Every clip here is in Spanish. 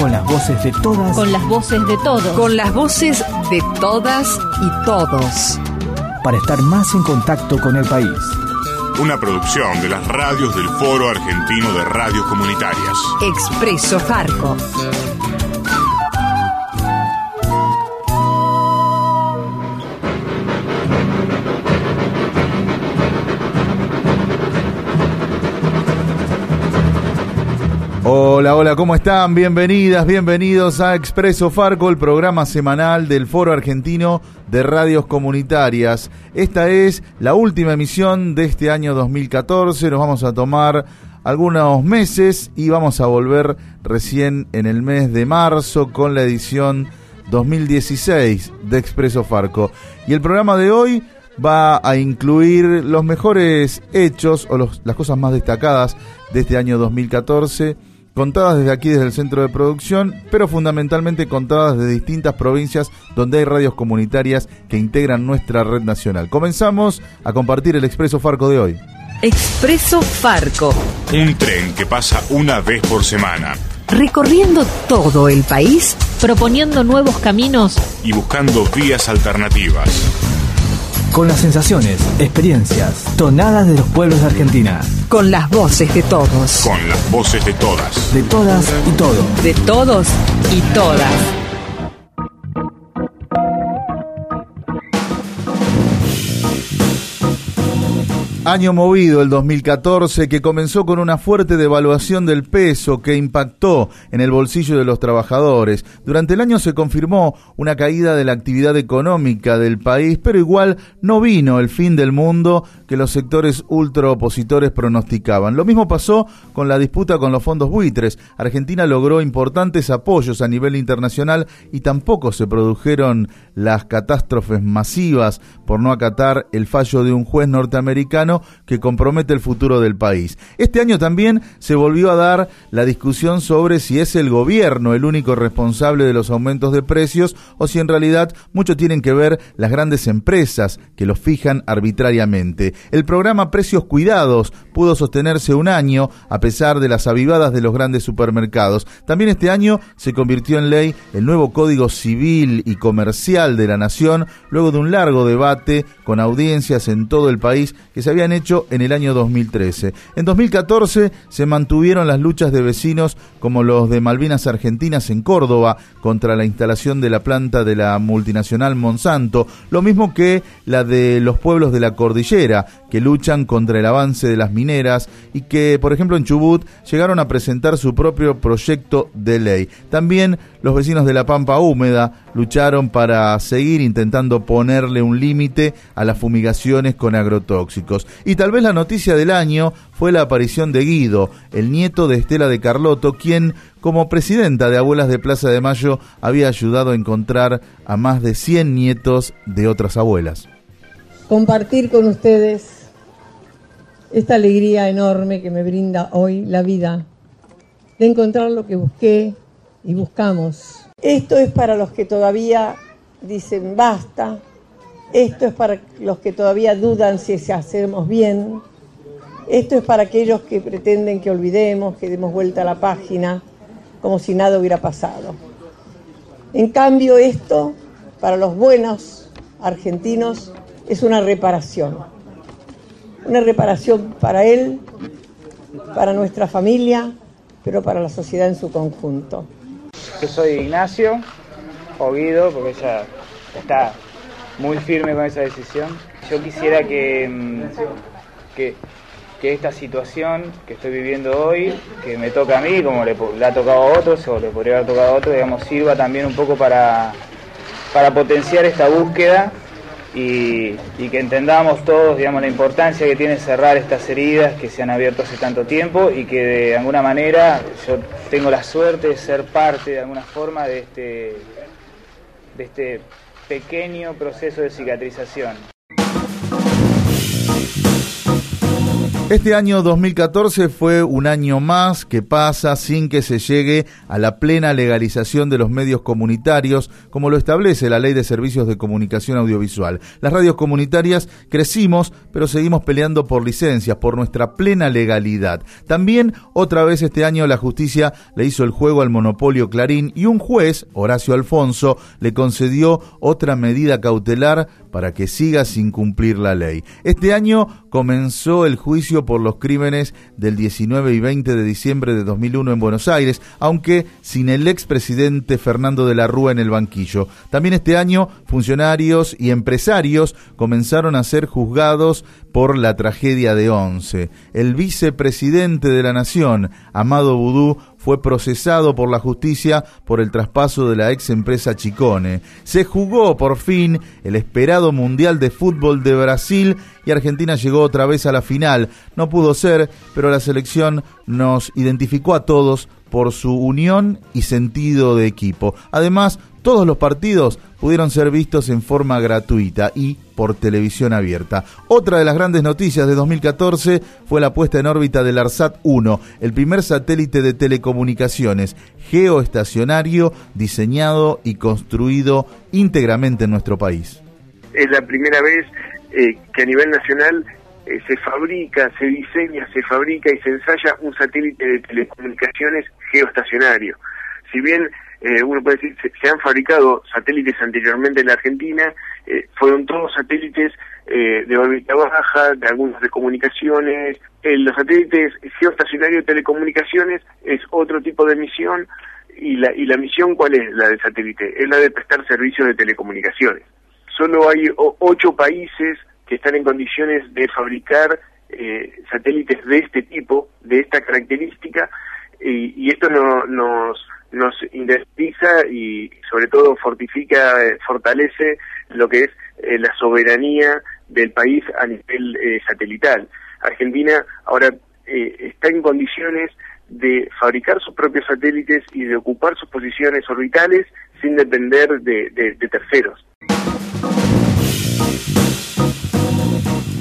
Con las voces de todas. con las voces de todos. Con las voces de todas y todos. Para estar más en contacto con el país. Una producción de las radios del Foro Argentino de Radios Comunitarias. Expreso Farco. Hola, hola, ¿cómo están? Bienvenidas, bienvenidos a Expreso Farco, el programa semanal del Foro Argentino de Radios Comunitarias. Esta es la última emisión de este año 2014. Nos vamos a tomar algunos meses y vamos a volver recién en el mes de marzo con la edición 2016 de Expreso Farco. Y el programa de hoy va a incluir los mejores hechos o las cosas más destacadas de este año 2014, contadas desde aquí, desde el centro de producción, pero fundamentalmente contadas de distintas provincias donde hay radios comunitarias que integran nuestra red nacional. Comenzamos a compartir el Expreso Farco de hoy. Expreso Farco. Un tren que pasa una vez por semana Recorriendo todo el país proponiendo nuevos caminos y buscando vías alternativas. Con las sensaciones, experiencias, tonadas de los pueblos de Argentina. con las voces de todos. Con las voces de todas. De todas y todos. De todos y todas. Año movido el 2014 que comenzó con una fuerte devaluación del peso que impactó en el bolsillo de los trabajadores. Durante el año se confirmó una caída de la actividad económica del país, pero igual no vino el fin del mundo que los sectores ultraopositores pronosticaban. Lo mismo pasó con la disputa con los fondos buitres. Argentina logró importantes apoyos a nivel internacional y tampoco se produjeron las catástrofes masivas por no acatar el fallo de un juez norteamericano que compromete el futuro del país. Este año también se volvió a dar la discusión sobre si es el gobierno el único responsable de los aumentos de precios o si en realidad mucho tienen que ver las grandes empresas que los fijan arbitrariamente. El programa Precios Cuidados pudo sostenerse un año a pesar de las avivadas de los grandes supermercados. También este año se convirtió en ley el nuevo Código Civil y Comercial de la Nación luego de un largo debate con audiencias en todo el país que se habían hecho en el año 2013. En 2014 se mantuvieron las luchas de vecinos como los de Malvinas Argentinas en Córdoba contra la instalación de la planta de la multinacional Monsanto, lo mismo que la de los pueblos de la cordillera que luchan contra el avance de las mineras y que, por ejemplo, en Chubut llegaron a presentar su propio proyecto de ley. También los vecinos de la Pampa Húmeda lucharon para seguir intentando ponerle un límite a las fumigaciones con agrotóxicos. Y tal vez la noticia del año fue la aparición de Guido, el nieto de Estela de Carlotto, quien, como presidenta de Abuelas de Plaza de Mayo, había ayudado a encontrar a más de 100 nietos de otras abuelas. compartir con ustedes esta alegría enorme que me brinda hoy la vida, de encontrar lo que busqué y buscamos. Esto es para los que todavía dicen basta, esto es para los que todavía dudan si hacemos bien, esto es para aquellos que pretenden que olvidemos, que demos vuelta a la página, como si nada hubiera pasado. En cambio, esto, para los buenos argentinos, es una reparación. Una reparación para él, para nuestra familia, pero para la sociedad en su conjunto. Yo soy Ignacio, o Guido, porque ella está muy firme con esa decisión. Yo quisiera que, mm, que, esta situación que estoy viviendo hoy, que me toca a mí, como le, le ha tocado a otros, o le podría haber tocado a otros, digamos, sirva también un poco para, para potenciar esta búsqueda y, y que entendamos todos digamos, la importancia que tiene cerrar estas heridas que se han abierto hace tanto tiempo y que de alguna manera yo tengo la suerte de ser parte de alguna forma de este, de este pequeño proceso de cicatrización. Este año 2014 fue un año más que pasa sin que se llegue a la plena legalización de los medios comunitarios, como lo establece la Ley de Servicios de Comunicación Audiovisual. Las radios comunitarias crecimos, pero seguimos peleando por licencias, por nuestra plena legalidad. También, otra vez este año, la justicia le hizo el juego al monopolio Clarín y un juez, Horacio Alfonso, le concedió otra medida cautelar para que siga sin cumplir la ley. Este año comenzó el juicio por los crímenes del 19 y 20 de diciembre de 2001 en Buenos Aires, aunque sin el expresidente Fernando de la Rúa en el banquillo. También este año funcionarios y empresarios comenzaron a ser juzgados por la tragedia de Once. El vicepresidente de la Nación, Amado Vudú, fue procesado por la justicia por el traspaso de la ex empresa Chicone. Se jugó por fin el esperado Mundial de Fútbol de Brasil y Argentina llegó otra vez a la final. No pudo ser, pero la selección nos identificó a todos por su unión y sentido de equipo. Además, todos los partidos pudieron ser vistos en forma gratuita y por televisión abierta. Otra de las grandes noticias de 2014 fue la puesta en órbita del ARSAT 1, el primer satélite de telecomunicaciones geoestacionario diseñado y construido íntegramente en nuestro país. Es la primera vez eh, que a nivel nacional eh, se fabrica, se diseña, se fabrica y se ensaya un satélite de telecomunicaciones geoestacionario. Si bien eh, uno puede decir, se, han fabricado satélites anteriormente en la Argentina, eh, fueron todos satélites eh, de órbita baja, de algunos de comunicaciones. los satélites geoestacionarios de telecomunicaciones es otro tipo de misión, y la, y la misión, ¿cuál es la del satélite? Es la de prestar servicios de telecomunicaciones. Solo hay ocho países que están en condiciones de fabricar satélites de este tipo, de esta característica, y, y esto no, nos nos indemniza y sobre todo fortifica, eh, fortalece lo que es eh, la soberanía del país a nivel eh, satelital. Argentina ahora está en condiciones de fabricar sus propios satélites y de ocupar sus posiciones orbitales sin depender de terceros.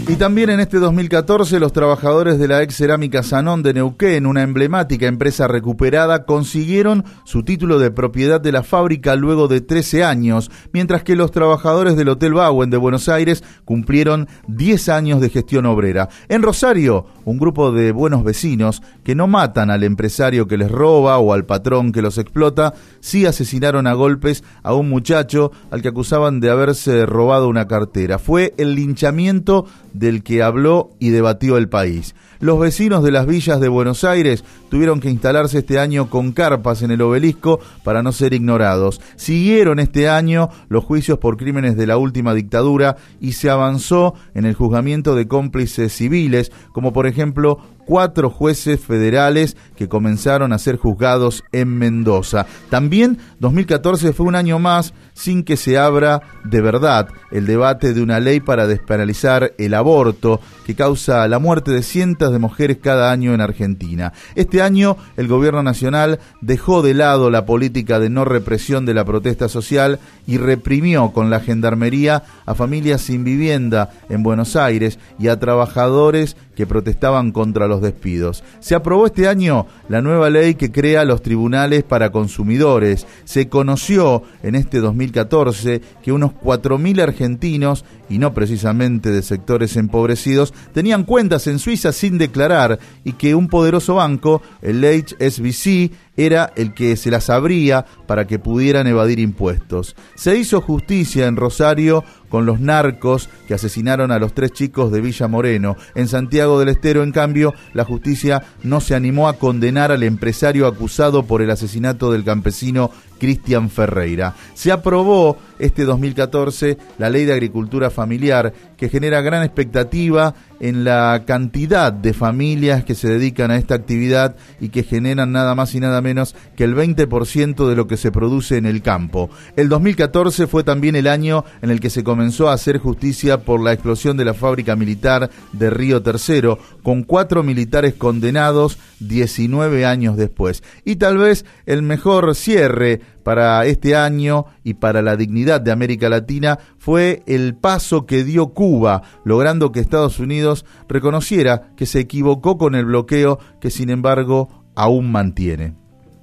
Y también en este 2014 los trabajadores de la ex cerámica Sanón de Neuquén, una emblemática empresa recuperada, consiguieron su título de propiedad de la fábrica luego de 13 años, mientras que los trabajadores del Hotel Bauen de Buenos Aires cumplieron 10 años de gestión obrera. En Rosario, un grupo de buenos vecinos que no matan al empresario que les roba o al patrón que los explota, sí asesinaron a golpes a un muchacho al que acusaban de haberse robado una cartera. Fue el linchamiento del que habló y debatió el país. Los vecinos de las villas de Buenos Aires tuvieron que instalarse este año con carpas en el obelisco para no ser ignorados. Siguieron este año los juicios por crímenes de la última dictadura y se avanzó en el juzgamiento de cómplices civiles, como por ejemplo cuatro jueces federales que comenzaron a ser juzgados en Mendoza. También 2014 fue un año más sin que se abra de verdad el debate de una ley para despenalizar el aborto que causa la muerte de cientos de mujeres cada año en Argentina. Este año el gobierno nacional dejó de lado la política de no represión de la protesta social y reprimió con la gendarmería a familias sin vivienda en Buenos Aires y a trabajadores que protestaban contra los despidos. Se aprobó este año la nueva ley que crea los tribunales para consumidores. Se conoció en este 2014 que unos 4.000 argentinos, y no precisamente de sectores empobrecidos, tenían cuentas en Suiza sin declarar y que un poderoso banco, el HSBC, era el que se las abría para que pudieran evadir impuestos. Se hizo justicia en Rosario con los narcos que asesinaron a los tres chicos de Villa Moreno. En Santiago del Estero, en cambio, la justicia no se animó a condenar al empresario acusado por el asesinato del campesino Cristian Ferreira. Se aprobó este 2014 la ley de agricultura familiar, que genera gran expectativa en la cantidad de familias que se dedican a esta actividad y que generan nada más y nada menos que el 20% de lo que se produce en el campo. El 2014 fue también el año en el que se comenzó a hacer justicia por la explosión de la fábrica militar de Río Tercero, con cuatro militares condenados 19 años después. Y tal vez el mejor cierre para este año y para la dignidad de América Latina fue el paso que dio Cuba, logrando que Estados Unidos reconociera que se equivocó con el bloqueo que sin embargo aún mantiene.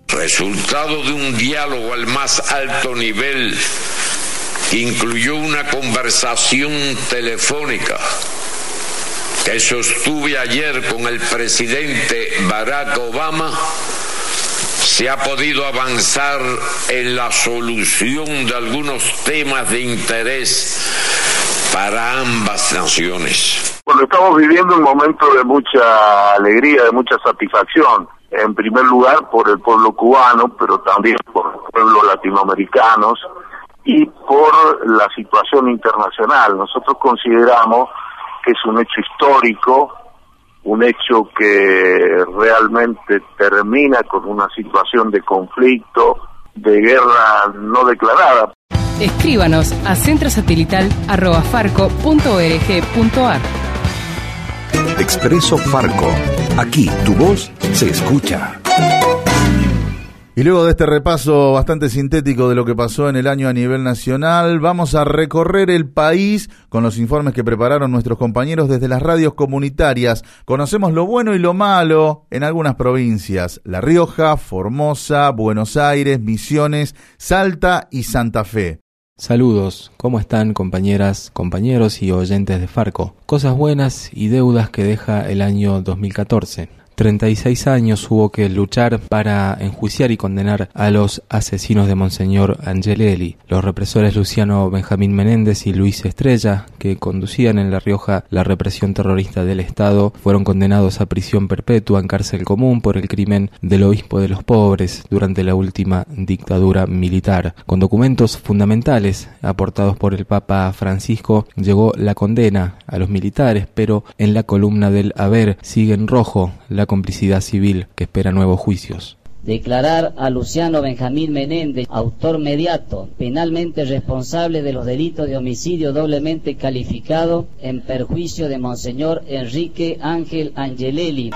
Resultado de un diálogo al más alto nivel incluyó una conversación telefónica que sostuve ayer con el presidente Barack Obama se ha podido avanzar en la solución de algunos temas de interés para ambas naciones. Bueno, estamos viviendo un momento de mucha alegría, de mucha satisfacción. En primer lugar por el pueblo cubano, pero también por los pueblos latinoamericanos y por la situación internacional. Nosotros consideramos que es un hecho histórico un hecho que realmente termina con una situación de conflicto, de guerra no declarada. Escríbanos a centrosatelital.farco.org.ar Expreso Farco. Aquí tu voz se escucha. Y luego de este repaso bastante sintético de lo que pasó en el año a nivel nacional, vamos a recorrer el país con los informes que prepararon nuestros compañeros desde las radios comunitarias. Conocemos lo bueno y lo malo en algunas provincias, La Rioja, Formosa, Buenos Aires, Misiones, Salta y Santa Fe. Saludos, ¿cómo están compañeras, compañeros y oyentes de Farco? Cosas buenas y deudas que deja el año 2014. 36 años hubo que luchar para enjuiciar y condenar a los asesinos de Monseñor Angelelli, los represores Luciano Benjamín Menéndez y Luis Estrella, que conducían en La Rioja la represión terrorista del Estado, fueron condenados a prisión perpetua en cárcel común por el crimen del obispo de los pobres durante la última dictadura militar. Con documentos fundamentales aportados por el Papa Francisco llegó la condena a los militares, pero en la columna del haber sigue en rojo complicidad civil que espera nuevos juicios. Declarar a Luciano Benjamín Menéndez, autor mediato, penalmente responsable de los delitos de homicidio doblemente calificado en perjuicio de Monseñor Enrique Ángel Angelelli.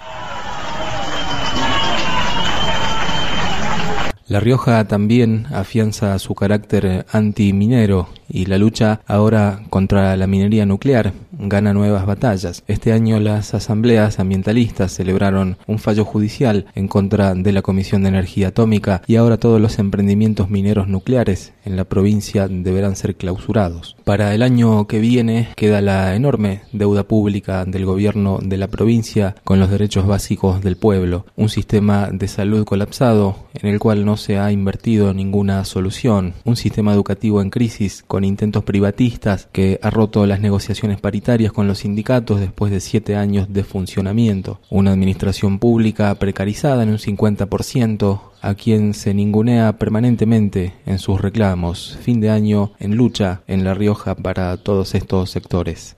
La Rioja también afianza su carácter antiminero y la lucha ahora contra la minería nuclear gana nuevas batallas. Este año las asambleas ambientalistas celebraron un fallo judicial en contra de la Comisión de Energía Atómica y ahora todos los emprendimientos mineros nucleares en la provincia deberán ser clausurados. Para el año que viene queda la enorme deuda pública del gobierno de la provincia con los derechos básicos del pueblo, un sistema de salud colapsado en el cual no se ha invertido ninguna solución, un sistema educativo en crisis con intentos privatistas que ha roto las negociaciones paritarias con los sindicatos después de siete años de funcionamiento, una administración pública precarizada en un 50%, a quien se ningunea permanentemente en sus reclamos, fin de año en lucha en La Rioja para todos estos sectores.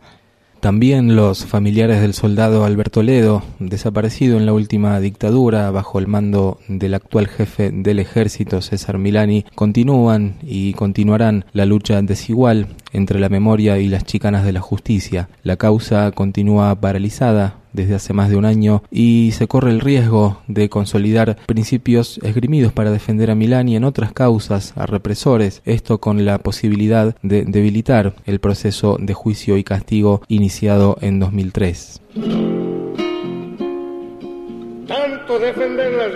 También los familiares del soldado Alberto Ledo, desaparecido en la última dictadura bajo el mando del actual jefe del ejército César Milani, continúan y continuarán la lucha desigual entre la memoria y las chicanas de la justicia. La causa continúa paralizada desde hace más de un año y se corre el riesgo de consolidar principios esgrimidos para defender a Milán y en otras causas a represores, esto con la posibilidad de debilitar el proceso de juicio y castigo iniciado en 2003. Tanto defender la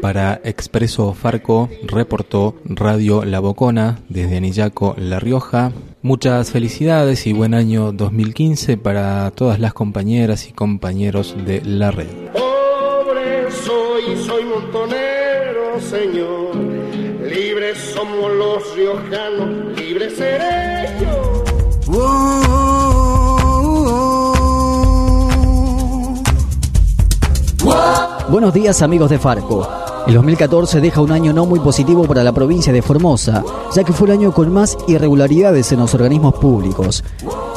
para Expreso Farco reportó Radio La Bocona desde Anillaco, La Rioja. Muchas felicidades y buen año 2015 para todas las compañeras y compañeros de la red. Pobre soy, soy montonero, señor. Libres somos los riojanos, libres seré Buenos días amigos de Farco. El 2014 deja un año no muy positivo para la provincia de Formosa, ya que fue el año con más irregularidades en los organismos públicos.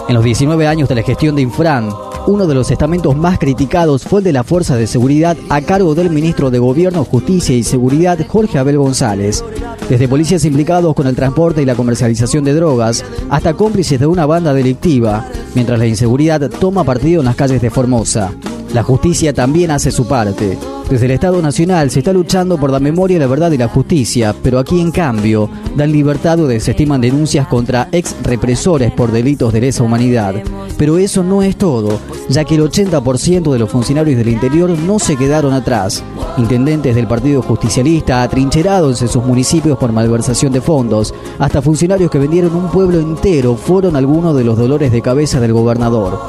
En los 19 años de la gestión de Infran, uno de los estamentos más criticados fue el de la Fuerza de Seguridad a cargo del ministro de Gobierno, Justicia y Seguridad, Jorge Abel González. Desde policías implicados con el transporte y la comercialización de drogas hasta cómplices de una banda delictiva, mientras la inseguridad toma partido en las calles de Formosa. La justicia también hace su parte. Desde el Estado Nacional se está luchando por la memoria, la verdad y la justicia, pero aquí en cambio dan libertad o desestiman denuncias contra ex represores por delitos de lesa humanidad. Pero eso no es todo, ya que el 80% de los funcionarios del interior no se quedaron atrás. Intendentes del Partido Justicialista atrincherados en sus municipios por malversación de fondos, hasta funcionarios que vendieron un pueblo entero fueron algunos de los dolores de cabeza del gobernador.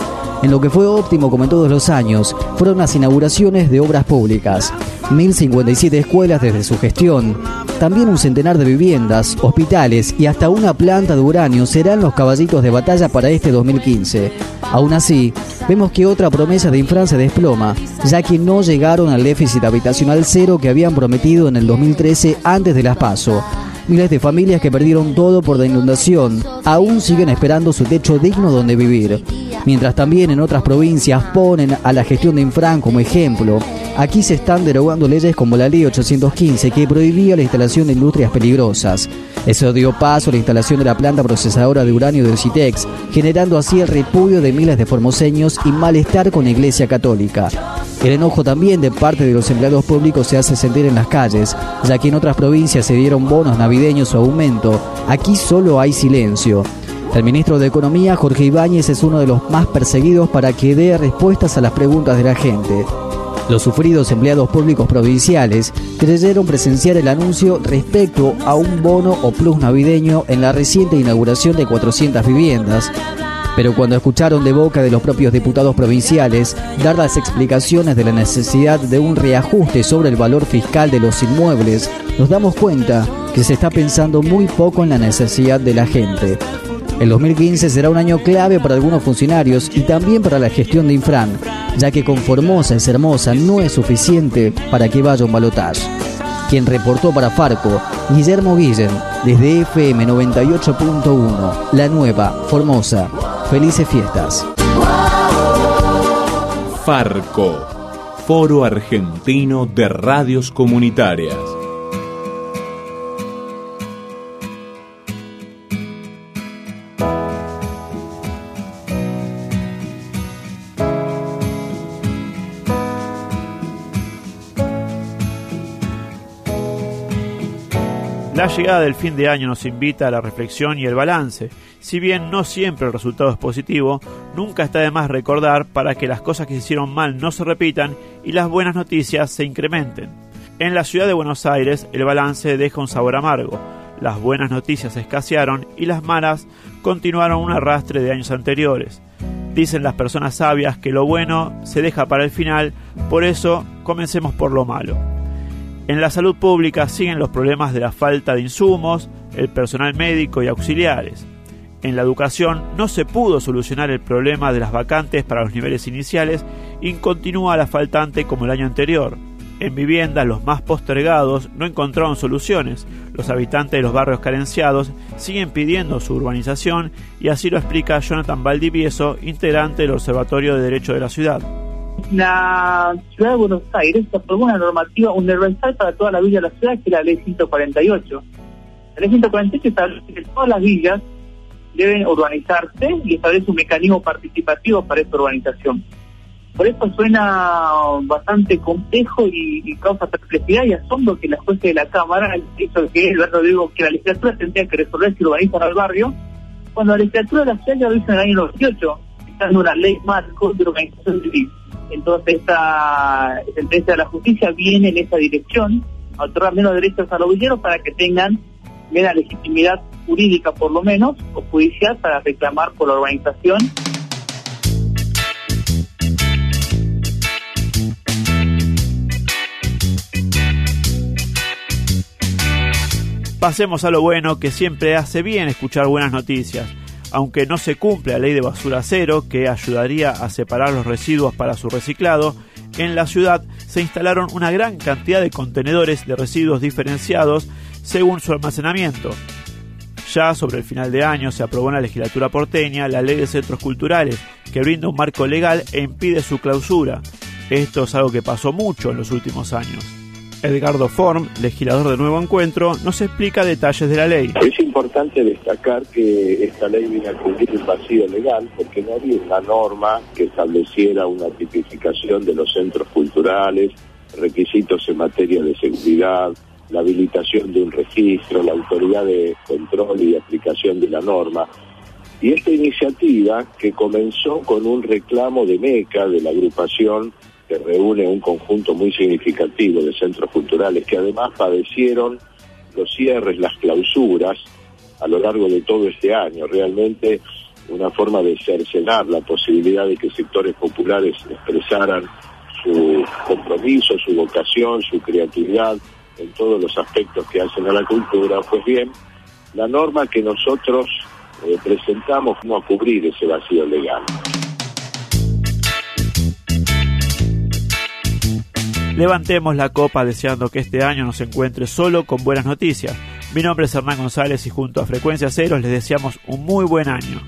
En lo que fue óptimo como en todos los años, fueron las inauguraciones de obras públicas. 1.057 escuelas desde su gestión. También un centenar de viviendas, hospitales y hasta una planta de uranio serán los caballitos de batalla para este 2015. Aún así, vemos que otra promesa de Infran se desploma, ya que no llegaron al déficit habitacional cero que habían prometido en el 2013 antes de las PASO. Miles de familias que perdieron todo por la inundación aún siguen esperando su techo digno donde vivir. Mientras también en otras provincias ponen a la gestión de Infran como ejemplo. Aquí se están derogando leyes como la Ley 815 que prohibía la instalación de industrias peligrosas. Eso dio paso a la instalación de la planta procesadora de uranio del CITEX, generando así el repudio de miles de formoseños y malestar con la Iglesia Católica. El enojo también de parte de los empleados públicos se hace sentir en las calles, ya que en otras provincias se dieron bonos navideños o aumento. Aquí solo hay silencio. El ministro de Economía, Jorge Ibáñez, es uno de los más perseguidos para que dé respuestas a las preguntas de la gente. Los sufridos empleados públicos provinciales creyeron presenciar el anuncio respecto a un bono o plus navideño en la reciente inauguración de 400 viviendas, pero cuando escucharon de boca de los propios diputados provinciales dar las explicaciones de la necesidad de un reajuste sobre el valor fiscal de los inmuebles, nos damos cuenta que se está pensando muy poco en la necesidad de la gente. El 2015 será un año clave para algunos funcionarios y también para la gestión de Infran, ya que con Formosa es hermosa no es suficiente para que vaya un balotaje. Quien reportó para Farco, Guillermo Guillen, desde FM 98.1, La Nueva, Formosa. Felices fiestas. Farco, Foro Argentino de Radios Comunitarias. Llegada del fin de año nos invita a la reflexión y el balance. Si bien no siempre el resultado es positivo, nunca está de más recordar para que las cosas que se hicieron mal no se repitan y las buenas noticias se incrementen. En la ciudad de Buenos Aires el balance deja un sabor amargo. Las buenas noticias escasearon y las malas continuaron un arrastre de años anteriores. Dicen las personas sabias que lo bueno se deja para el final, por eso comencemos por lo malo. En la salud pública siguen los problemas de la falta de insumos, el personal médico y auxiliares. En la educación no se pudo solucionar el problema de las vacantes para los niveles iniciales y continúa la faltante como el año anterior. En viviendas los más postergados no encontraron soluciones. Los habitantes de los barrios carenciados siguen pidiendo su urbanización y así lo explica Jonathan Valdivieso, integrante del Observatorio de Derecho de la Ciudad la ciudad de Buenos Aires aprobó una normativa universal para toda la villa de la ciudad, que es la ley 148. La ley 148 establece que todas las villas deben urbanizarse y establece un mecanismo participativo para esa urbanización. Por eso suena bastante complejo y, causa perplejidad y asombro que la jueza de la Cámara hizo que el digo que la legislatura tendría que resolver si urbanizan al barrio, cuando la legislatura de la ciudad ya lo hizo en el año 98, estando una ley marco de organización civil. Entonces esta sentencia de la justicia viene en esa dirección, a otorgar menos derechos a los villeros para que tengan menos legitimidad jurídica por lo menos, o judicial, para reclamar por la organización. Pasemos a lo bueno que siempre hace bien escuchar buenas noticias aunque no se cumple la ley de basura cero que ayudaría a separar los residuos para su reciclado, en la ciudad se instalaron una gran cantidad de contenedores de residuos diferenciados según su almacenamiento. Ya sobre el final de año se aprobó en la legislatura porteña la ley de centros culturales, que brinda un marco legal e impide su clausura. Esto es algo que pasó mucho en los últimos años. Edgardo Form, legislador de Nuevo Encuentro, nos explica detalles de la ley. Es importante destacar que esta ley viene a cubrir un vacío legal porque no había una norma que estableciera una tipificación de los centros culturales, requisitos en materia de seguridad, la habilitación de un registro, la autoridad de control y aplicación de la norma. Y esta iniciativa, que comenzó con un reclamo de MECA, de la agrupación que reúne un conjunto muy significativo de centros culturales, que además padecieron los cierres, las clausuras a lo largo de todo este año. Realmente una forma de cercenar la posibilidad de que sectores populares expresaran su compromiso, su vocación, su creatividad en todos los aspectos que hacen a la cultura, pues bien, la norma que nosotros eh, presentamos no a cubrir ese vacío legal. Levantemos la copa deseando que este año nos encuentre solo con buenas noticias. Mi nombre es Hernán González y junto a Frecuencia Cero les deseamos un muy buen año.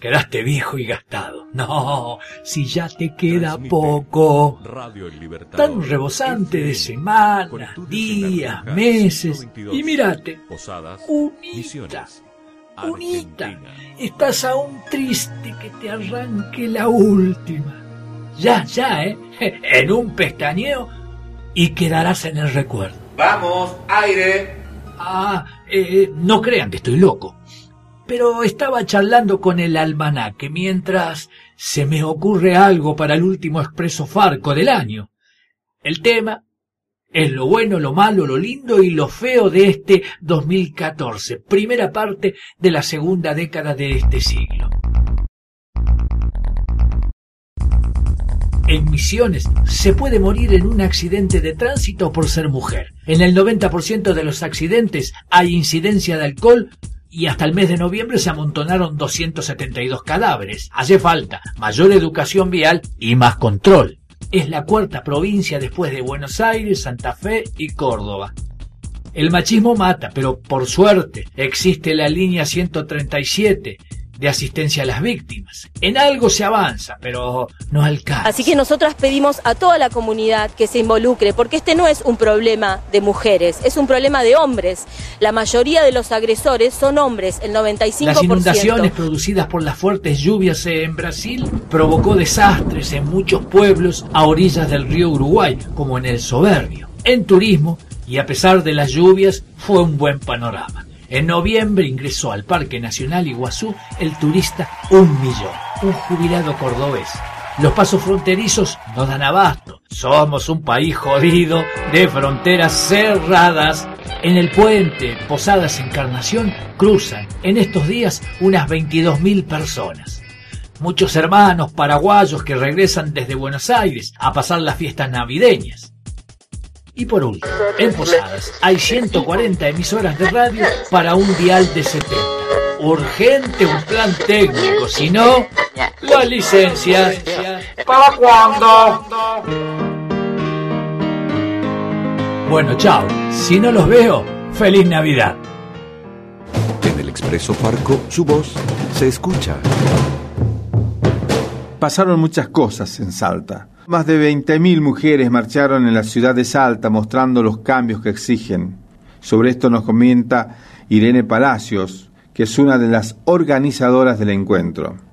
Quedaste viejo y gastado. No, si ya te queda poco. Tan rebosante de semanas, días, meses. Y mírate, unita, unita. Estás aún triste que te arranque la última. Ya, ya, ¿eh? En un pestañeo y quedarás en el recuerdo. Vamos, aire. Ah, eh, no crean que estoy loco pero estaba charlando con el almanaque mientras se me ocurre algo para el último expreso Farco del año. El tema es lo bueno, lo malo, lo lindo y lo feo de este 2014, primera parte de la segunda década de este siglo. En Misiones se puede morir en un accidente de tránsito por ser mujer. En el 90% de los accidentes hay incidencia de alcohol y hasta el mes de noviembre se amontonaron 272 cadáveres. Hace falta mayor educación vial y más control. Es la cuarta provincia después de Buenos Aires, Santa Fe y Córdoba. El machismo mata, pero por suerte existe la línea 137 de asistencia a las víctimas. En algo se avanza, pero no alcanza. Así que nosotras pedimos a toda la comunidad que se involucre, porque este no es un problema de mujeres, es un problema de hombres. La mayoría de los agresores son hombres, el 95%. Las inundaciones producidas por las fuertes lluvias en Brasil provocó desastres en muchos pueblos a orillas del río Uruguay, como en el Soberbio. En turismo, y a pesar de las lluvias, fue un buen panorama. En noviembre ingresó al Parque Nacional Iguazú el turista Un Millón, un jubilado cordobés. Los pasos fronterizos no dan abasto. Somos un país jodido de fronteras cerradas. En el puente Posadas Encarnación cruzan en estos días unas 22.000 personas. Muchos hermanos paraguayos que regresan desde Buenos Aires a pasar las fiestas navideñas. Y por último, en Posadas hay 140 emisoras de radio para un dial de 70. Urgente un plan técnico, si no, las licencias. ¿Para cuándo? Bueno, chao. Si no los veo, feliz Navidad. En el Expreso Farco, su voz se escucha. Pasaron muchas cosas en Salta. Más de 20.000 mujeres marcharon en la ciudad de Salta mostrando los cambios que exigen. Sobre esto nos comenta Irene Palacios, que es una de las organizadoras del encuentro.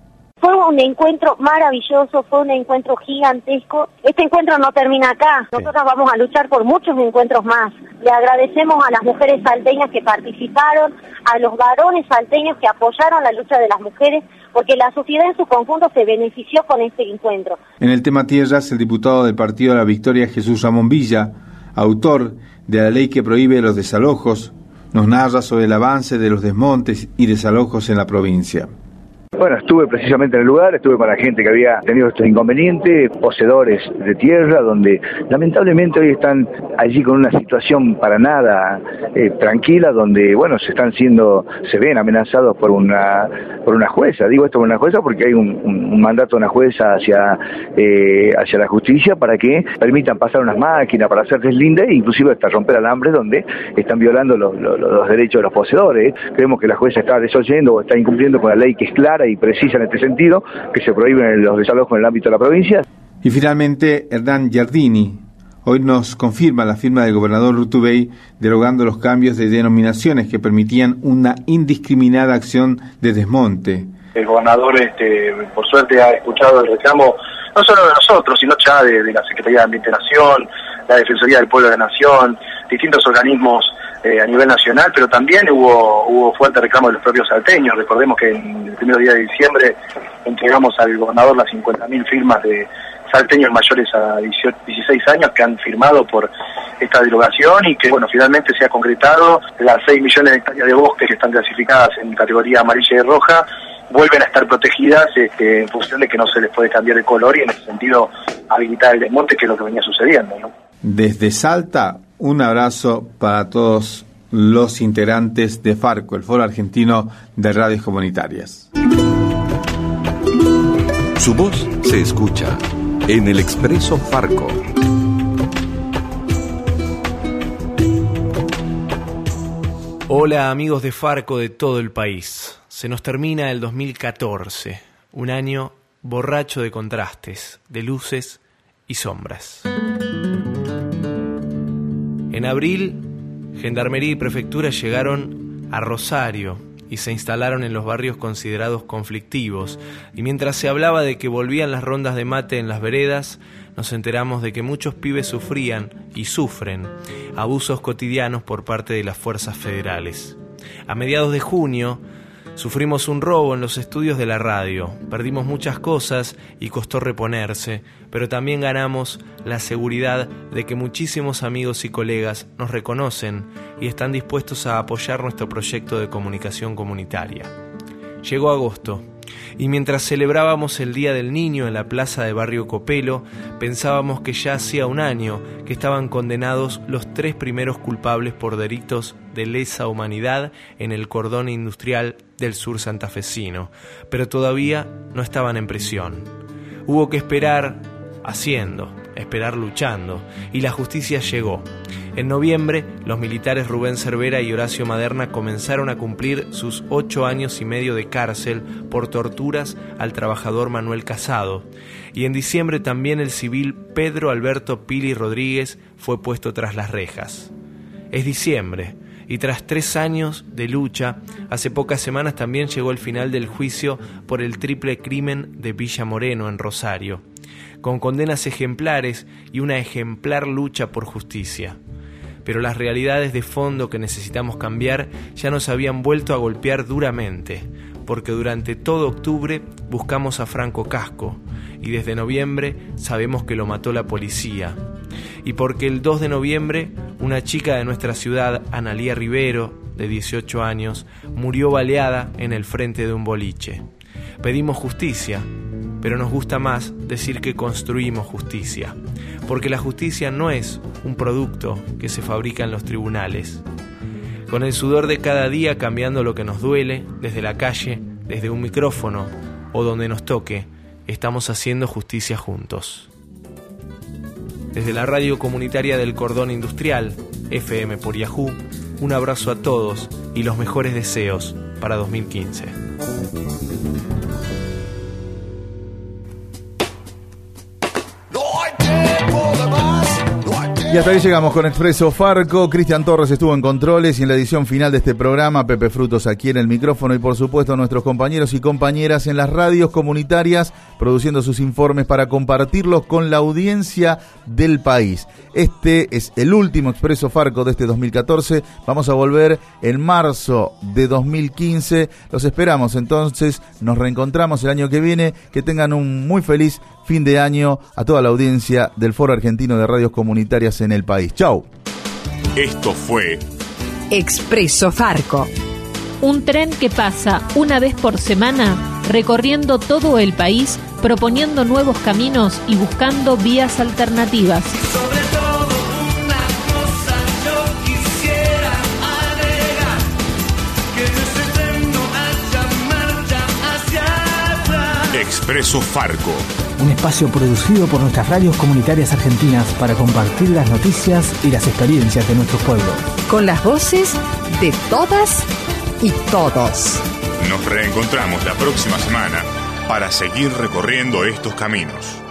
Un encuentro maravilloso, fue un encuentro gigantesco. Este encuentro no termina acá. Nosotros vamos a luchar por muchos encuentros más. Le agradecemos a las mujeres salteñas que participaron, a los varones salteños que apoyaron la lucha de las mujeres, porque la sociedad en su conjunto se benefició con este encuentro. En el tema tierras, el diputado del Partido de la Victoria, Jesús Ramón Villa, autor de la ley que prohíbe los desalojos, nos narra sobre el avance de los desmontes y desalojos en la provincia. Bueno, estuve precisamente en el lugar, estuve con la gente que había tenido estos inconvenientes, poseedores de tierra, donde lamentablemente hoy están allí con una situación para nada eh, tranquila, donde, bueno, se están siendo, se ven amenazados por una, por una jueza. Digo esto por una jueza porque hay un, mandato de una jueza hacia, eh, hacia la justicia para que permitan pasar unas máquinas para hacer deslinde e inclusive hasta romper alambre donde están violando los, los, los derechos de los poseedores. Creemos que la jueza está desoyendo o está incumpliendo con la ley que es clara y precisa en este sentido, que se prohíben los desalojos en el ámbito de la provincia. Y finalmente, Hernán Giardini. Hoy nos confirma la firma del gobernador Rutubey derogando los cambios de denominaciones que permitían una indiscriminada acción de desmonte. El gobernador, este, por suerte, ha escuchado el reclamo no solo de nosotros, sino ya de, de la Secretaría de Ambiente de Nación, la Defensoría del Pueblo de la Nación, distintos organismos eh, a nivel nacional, pero también hubo, hubo fuerte reclamo de los propios salteños. Recordemos que en el primer día de diciembre entregamos al gobernador las 50.000 firmas de salteños mayores a 18, 16 años que han firmado por esta derogación y que, bueno, finalmente se ha concretado las 6 millones de hectáreas de bosques que están clasificadas en categoría amarilla y roja vuelven a estar protegidas este, en función de que no se les puede cambiar el color y en ese sentido habilitar el desmonte, que es lo que venía sucediendo. ¿no? Desde Salta, un abrazo para todos los integrantes de Farco, el Foro Argentino de Radios Comunitarias. Su voz se escucha en el Expreso Farco. Hola amigos de Farco de todo el país. Se nos termina el 2014, un año borracho de contrastes, de luces y sombras. En abril, Gendarmería y Prefectura llegaron a Rosario y se instalaron en los barrios considerados conflictivos, y mientras se hablaba de que volvían las rondas de mate en las veredas, nos enteramos de que muchos pibes sufrían y sufren abusos cotidianos por parte de las fuerzas federales. A mediados de junio, Sufrimos un robo en los estudios de la radio, perdimos muchas cosas y costó reponerse, pero también ganamos la seguridad de que muchísimos amigos y colegas nos reconocen y están dispuestos a apoyar nuestro proyecto de comunicación comunitaria. Llegó agosto y mientras celebrábamos el Día del Niño en la plaza de Barrio Copelo, pensábamos que ya hacía un año que estaban condenados los tres primeros culpables por delitos de lesa humanidad en el cordón industrial del sur santafesino, pero todavía no estaban en prisión. Hubo que esperar haciendo, esperar luchando, y la justicia llegó. En noviembre, los militares Rubén Cervera y Horacio Maderna comenzaron a cumplir sus ocho años y medio de cárcel por torturas al trabajador Manuel Casado. Y en diciembre también el civil Pedro Alberto Pili Rodríguez fue puesto tras las rejas. Es diciembre, y tras tres años de lucha, hace pocas semanas también llegó el final del juicio por el triple crimen de Villa Moreno en Rosario, con condenas ejemplares y una ejemplar lucha por justicia pero las realidades de fondo que necesitamos cambiar ya nos habían vuelto a golpear duramente, porque durante todo octubre buscamos a Franco Casco y desde noviembre sabemos que lo mató la policía. Y porque el 2 de noviembre una chica de nuestra ciudad, Analía Rivero, de 18 años, murió baleada en el frente de un boliche. Pedimos justicia, pero nos gusta más decir que construimos justicia, porque la justicia no es un producto que se fabrica en los tribunales. Con el sudor de cada día cambiando lo que nos duele, desde la calle, desde un micrófono o donde nos toque, estamos haciendo justicia juntos. Desde la radio comunitaria del Cordón Industrial, FM por Yahoo, un abrazo a todos y los mejores deseos para 2015. Y hasta ahí llegamos con Expreso Farco. Cristian Torres estuvo en controles y en la edición final de este programa. Pepe Frutos aquí en el micrófono y por supuesto nuestros compañeros y compañeras en las radios comunitarias produciendo sus informes para compartirlos con la audiencia del país. Este es el último Expreso Farco de este 2014. Vamos a volver en marzo de 2015. Los esperamos entonces. Nos reencontramos el año que viene. Que tengan un muy feliz fin de año a toda la audiencia del Foro Argentino de Radios Comunitarias en el país. Chau. Esto fue Expreso Farco. Un tren que pasa una vez por semana recorriendo todo el país, proponiendo nuevos caminos y buscando vías alternativas. Expreso Farco. Un espacio producido por nuestras radios comunitarias argentinas para compartir las noticias y las experiencias de nuestros pueblos. Con las voces de todas y todos. Nos reencontramos la próxima semana para seguir recorriendo estos caminos.